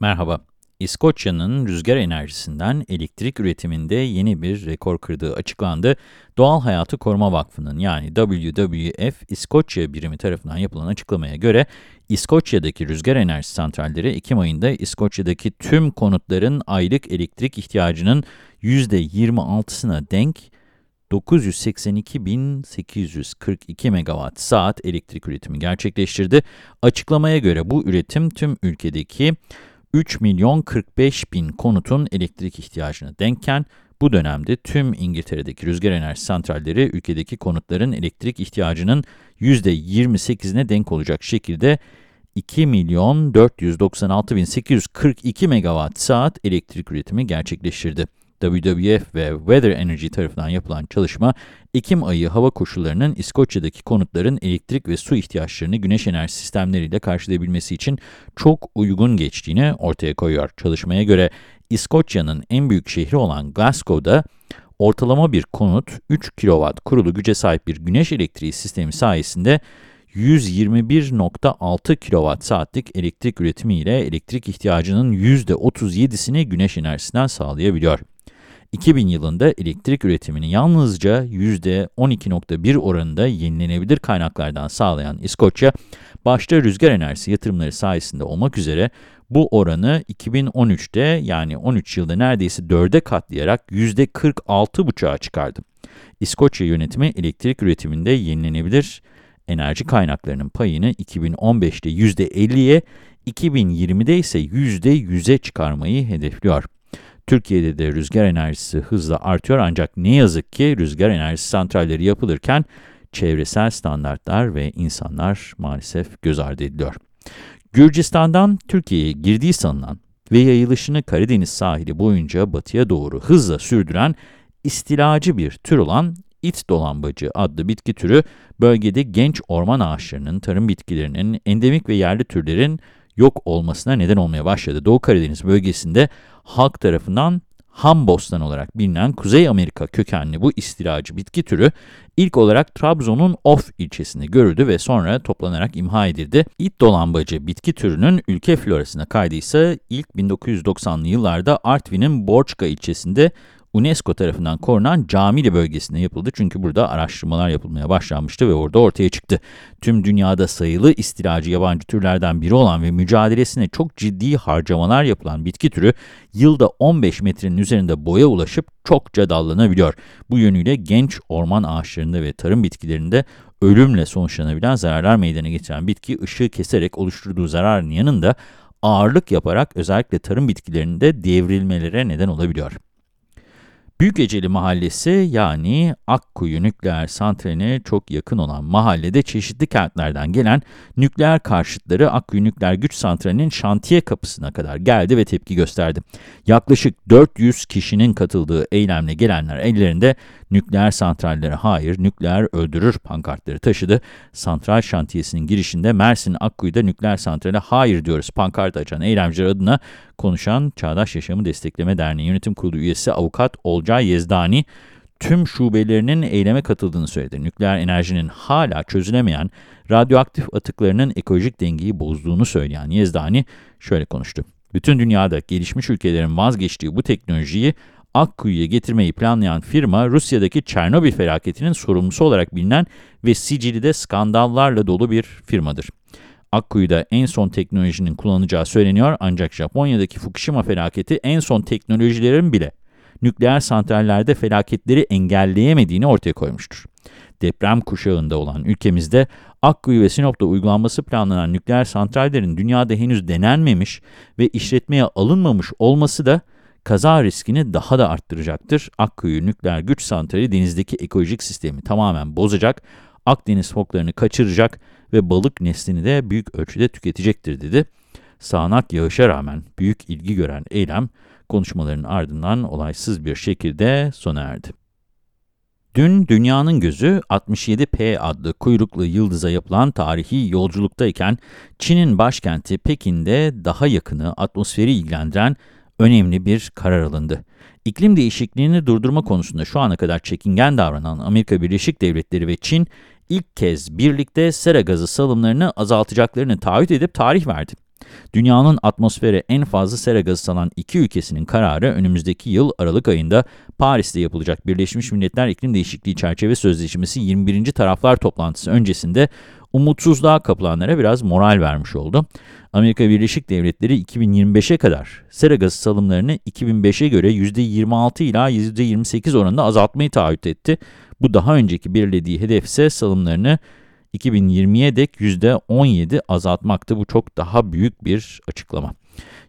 Merhaba. İskoçya'nın rüzgar enerjisinden elektrik üretiminde yeni bir rekor kırdığı açıklandı. Doğal Hayatı Koruma Vakfı'nın yani WWF İskoçya birimi tarafından yapılan açıklamaya göre İskoçya'daki rüzgar enerji santralleri Ekim ayında İskoçya'daki tüm konutların aylık elektrik ihtiyacının %26'sına denk 982.842 megawatt saat elektrik üretimi gerçekleştirdi. Açıklamaya göre bu üretim tüm ülkedeki 3 milyon 45 bin konutun elektrik ihtiyacına denkken, bu dönemde tüm İngiltere'deki rüzgar enerji santralleri ülkedeki konutların elektrik ihtiyacının %28'ine denk olacak şekilde 2 milyon 496 bin 842 megawatt saat elektrik üretimi gerçekleştirdi. WWF ve Weather Energy tarafından yapılan çalışma, Ekim ayı hava koşullarının İskoçya'daki konutların elektrik ve su ihtiyaçlarını güneş enerji sistemleriyle karşılayabilmesi için çok uygun geçtiğini ortaya koyuyor. Çalışmaya göre İskoçya'nın en büyük şehri olan Glasgow'da ortalama bir konut 3 kW kurulu güce sahip bir güneş elektriği sistemi sayesinde 121.6 kWh saatlik elektrik üretimi ile elektrik ihtiyacının %37'sini güneş enerjisinden sağlayabiliyor. 2000 yılında elektrik üretimini yalnızca %12.1 oranında yenilenebilir kaynaklardan sağlayan İskoçya, başta rüzgar enerjisi yatırımları sayesinde olmak üzere bu oranı 2013'te yani 13 yılda neredeyse 4'e katlayarak %46,5'a çıkardı. İskoçya yönetimi elektrik üretiminde yenilenebilir enerji kaynaklarının payını 2015'te %50'ye, 2020'de ise %100'e çıkarmayı hedefliyor. Türkiye'de de rüzgar enerjisi hızla artıyor ancak ne yazık ki rüzgar enerjisi santralleri yapılırken çevresel standartlar ve insanlar maalesef göz ardı ediliyor. Gürcistan'dan Türkiye'ye girdiği sanılan ve yayılışını Karadeniz sahili boyunca batıya doğru hızla sürdüren istilacı bir tür olan it dolambacı adlı bitki türü bölgede genç orman ağaçlarının, tarım bitkilerinin, endemik ve yerli türlerin yok olmasına neden olmaya başladı. Doğu Karadeniz bölgesinde halk tarafından ham bostan olarak bilinen Kuzey Amerika kökenli bu istilacı bitki türü ilk olarak Trabzon'un Of ilçesinde görüldü ve sonra toplanarak imha edildi. İt dolambacı bitki türünün ülke florasına kaydı ise ilk 1990'lı yıllarda Artvin'in Borçka ilçesinde UNESCO tarafından korunan Camili bölgesinde yapıldı. Çünkü burada araştırmalar yapılmaya başlanmıştı ve orada ortaya çıktı. Tüm dünyada sayılı istilacı yabancı türlerden biri olan ve mücadelesine çok ciddi harcamalar yapılan bitki türü yılda 15 metrenin üzerinde boya ulaşıp çokça dallanabiliyor. Bu yönüyle genç orman ağaçlarında ve tarım bitkilerinde ölümle sonuçlanabilen zararlar meydana getiren bitki ışığı keserek oluşturduğu zararın yanında ağırlık yaparak özellikle tarım bitkilerinde devrilmelere neden olabiliyor. Büyükeceli Mahallesi yani Akkuyu Nükleer Santrali'ne çok yakın olan mahallede çeşitli kentlerden gelen nükleer karşıtları Akkuyu Nükleer Güç Santrali'nin şantiye kapısına kadar geldi ve tepki gösterdi. Yaklaşık 400 kişinin katıldığı eylemle gelenler ellerinde nükleer santrallere hayır, nükleer öldürür pankartları taşıdı. Santral şantiyesinin girişinde Mersin Akkuyu'da nükleer santrale hayır diyoruz pankart açan eylemciler adına konuşan Çağdaş Yaşamı Destekleme Derneği Yönetim Kurulu üyesi avukat Olcay Yezdani, tüm şubelerinin eyleme katıldığını söyledi. Nükleer enerjinin hala çözülemeyen radyoaktif atıklarının ekolojik dengeyi bozduğunu söyleyen Yezdani şöyle konuştu. Bütün dünyada gelişmiş ülkelerin vazgeçtiği bu teknolojiyi Akkuyu'ya getirmeyi planlayan firma, Rusya'daki Çernobil felaketinin sorumlusu olarak bilinen ve sicili skandallarla dolu bir firmadır. Akkuyu'da en son teknolojinin kullanılacağı söyleniyor ancak Japonya'daki Fukushima felaketi en son teknolojilerin bile nükleer santrallerde felaketleri engelleyemediğini ortaya koymuştur. Deprem kuşağında olan ülkemizde Akkuyu ve Sinop'ta uygulanması planlanan nükleer santrallerin dünyada henüz denenmemiş ve işletmeye alınmamış olması da kaza riskini daha da arttıracaktır. Akkuyu nükleer güç santrali denizdeki ekolojik sistemi tamamen bozacak, Akdeniz foklarını kaçıracak ve balık neslini de büyük ölçüde tüketecektir dedi. Sağanak yağışa rağmen büyük ilgi gören eylem konuşmaların ardından olaysız bir şekilde sona erdi. Dün dünyanın gözü 67P adlı kuyruklu yıldıza yapılan tarihi yolculuktayken Çin'in başkenti Pekin'de daha yakını atmosferi ilgilendiren önemli bir karar alındı. İklim değişikliğini durdurma konusunda şu ana kadar çekingen davranan Amerika Birleşik Devletleri ve Çin, ilk kez birlikte sera gazı salımlarını azaltacaklarını taahhüt edip tarih verdi. Dünyanın atmosfere en fazla sera gazı salan iki ülkesinin kararı önümüzdeki yıl Aralık ayında Paris'te yapılacak Birleşmiş Milletler İklim Değişikliği Çerçeve Sözleşmesi 21. taraflar toplantısı öncesinde umutsuzluğa kapılanlara biraz moral vermiş oldu. Amerika Birleşik Devletleri 2025'e kadar sera gazı salımlarını 2005'e göre %26 ila %28 oranında azaltmayı taahhüt etti. Bu daha önceki belirlediği hedef ise salımlarını 2020'ye dek %17 azaltmaktı. Bu çok daha büyük bir açıklama.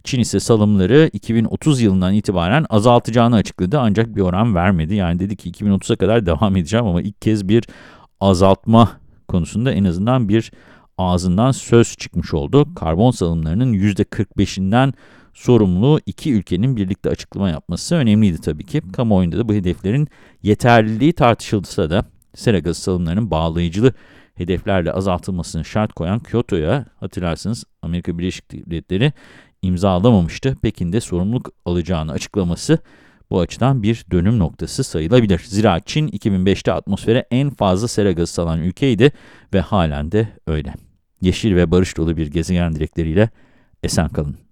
Çin ise salımları 2030 yılından itibaren azaltacağını açıkladı ancak bir oran vermedi. Yani dedi ki 2030'a kadar devam edeceğim ama ilk kez bir azaltma konusunda en azından bir ağzından söz çıkmış oldu. Karbon salımlarının %45'inden sorumlu iki ülkenin birlikte açıklama yapması önemliydi tabii ki. Kamuoyunda da bu hedeflerin yeterliliği tartışılsa da sera gazı salımlarının bağlayıcılı hedeflerle azaltılmasını şart koyan Kyoto'ya hatırlarsınız Amerika Birleşik Devletleri imzalamamıştı. Pekin'de sorumluluk alacağını açıklaması bu açıdan bir dönüm noktası sayılabilir. Zira Çin 2005'te atmosfere en fazla sera gazı salan ülkeydi ve halen de öyle. Yeşil ve barış dolu bir gezegen dilekleriyle esen kalın.